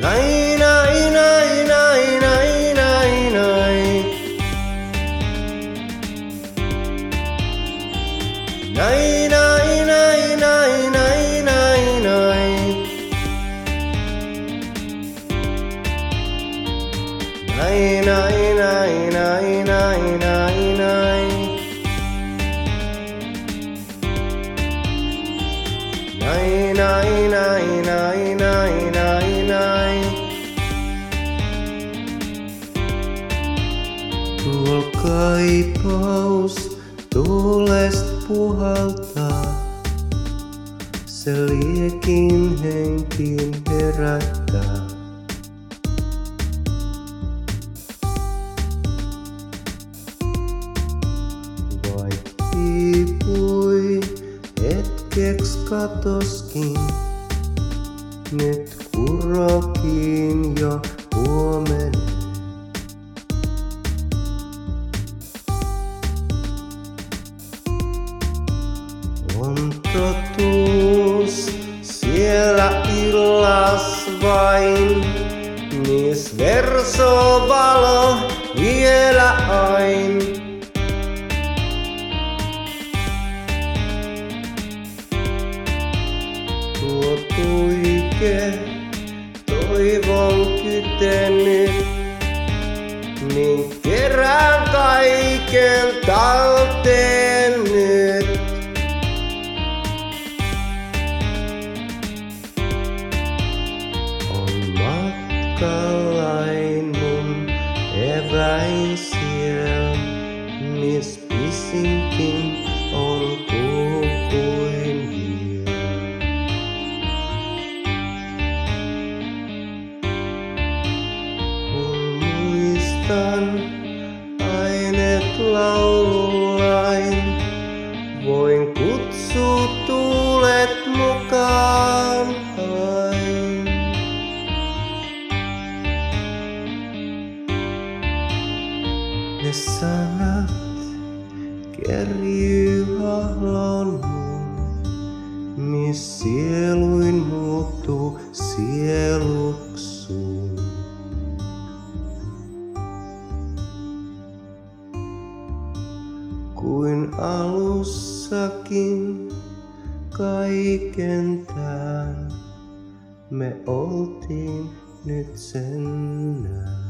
ないないないないないないないないないないないないないないないない Tuol kaipaus tuulest puhaltaa. Se liekin henkiin herättää. Hetkeks katoskin, nyt kurokin jo huomenee. Totuus siellä illas vain, mis verso valo vielä ain. Tuo tuike toivon kytenyt, niin kerään kaiken talteen matkallain mun eväin siellä, mis pisinkin on kuu kuin hiil. Kun muistan aineet laululain, sanat kerjyy hahlon mun, mis sieluin muuttuu sieluksuun. Kuin alussakin kaiken tän me oltiin nyt sen näin.